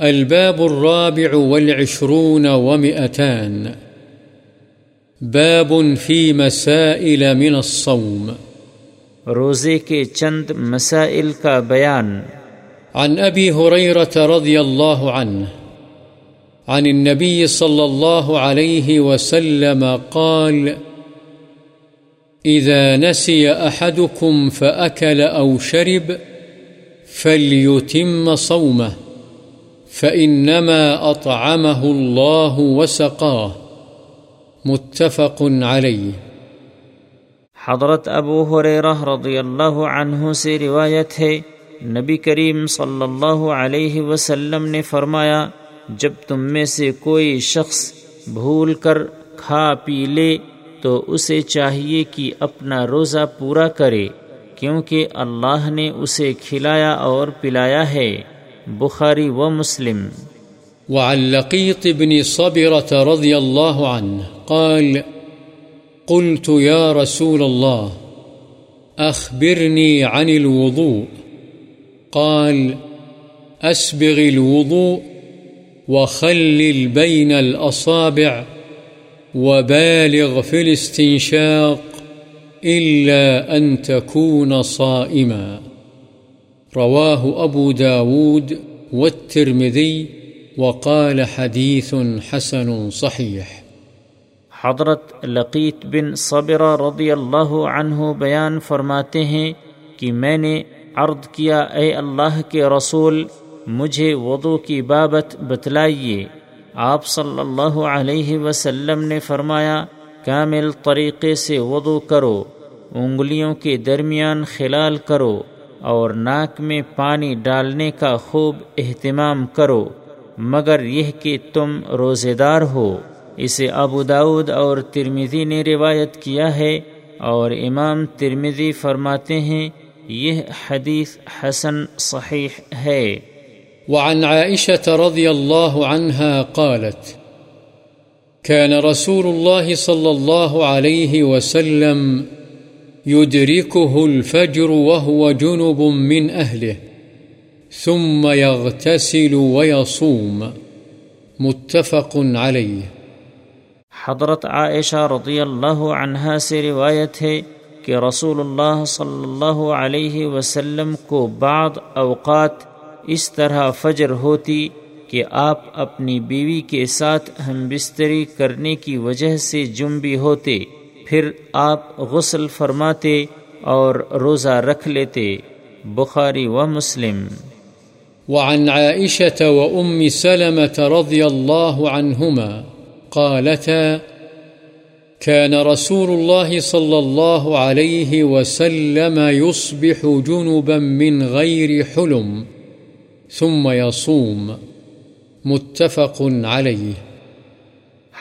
الباب الرابع والعشرون ومئتان. باب في مسائل من الصوم. روزے کے چند مسائل کا بیان. عن أبي هريرة رضي الله عنه عن النبي صلى الله عليه وسلم قال إذا نسي أحدكم فأكل أو شرب فليتم صومه. فإنما أطعمه الله وسقاه متفق عليه حضرت ابو حریرہ رضی اللہ عنہ سے روایت ہے، نبی کریم صلی اللہ علیہ وسلم نے فرمایا، جب تم میں سے کوئی شخص بھول کر کھا پی لے، تو اسے چاہیے کہ اپنا روزہ پورا کرے، کیونکہ اللہ نے اسے کھلایا اور پلایا ہے۔ بخاری و مسلم۔ وعن لقيط بن صبرة رضي الله عنه قال، قلت يا رسول الله، أخبرني عن الوضوء۔ قال، أسبغ الوضوء وخلل بين الأصابع وبالغ في الاستنشاق إلا أن تكون صائما۔ رواه أبو داود والترمذي وقال حديث حسن صحيح. حضرت لقیت بن صبر رضی اللہ عنہ بیان فرماتے ہیں کہ میں نے عرض کیا، اے اللہ کے رسول، مجھے وضو کی بابت بتلائیے۔ آپ صلی اللہ علیہ وسلم نے فرمایا، کامل طریقے سے وضو کرو، انگلیوں کے درمیان خلال کرو۔ اور ناک میں پانی ڈالنے کا خوب اہتمام کرو، مگر یہ کہ تم روزے دار ہو۔ اسے ابو داود اور ترمیزی نے روایت کیا ہے اور امام ترمیزی فرماتے ہیں، یہ حدیث حسن صحیح ہے۔ وعن عائشة رضي الله عنها قالت كان رسول الله صلى الله عليه وسلم يدركه الفجر وهو جنب من أهله، ثم يغتسل ويصوم. متفق عليه. حضرت عائشہ رضی اللہ عنہا سے روایت ہے کہ رسول اللہ صلی اللہ علیہ وسلم کو بعض اوقات اس طرح فجر ہوتی کہ آپ اپنی بیوی کے ساتھ ہم بستری کرنے کی وجہ سے جنبی ہوتے۔ پھر آپ غسل فرماتے اور روزہ رکھ لیتے، بخاری و مسلم۔ وعن عائشة وأم سلمة رضي الله عنهما قالتا كان رسول الله صلى الله عليه وسلم يصبح جنبا من غير حلم ثم يصوم متفق عليه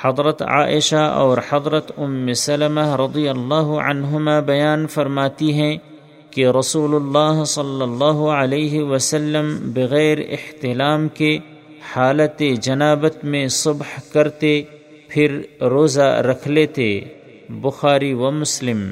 حضرت عائشہ اور حضرت ام سلمہ رضی اللہ عنہما بیان فرماتی ہیں کہ رسول اللہ صلی اللہ علیہ وسلم بغیر احتلام کے حالت جنابت میں صبح کرتے، پھر روزہ رکھ لیتے، بخاری و مسلم۔